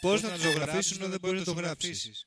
Πώς να το ζωγραφίσεις όταν δεν μπορείς να το γράψεις.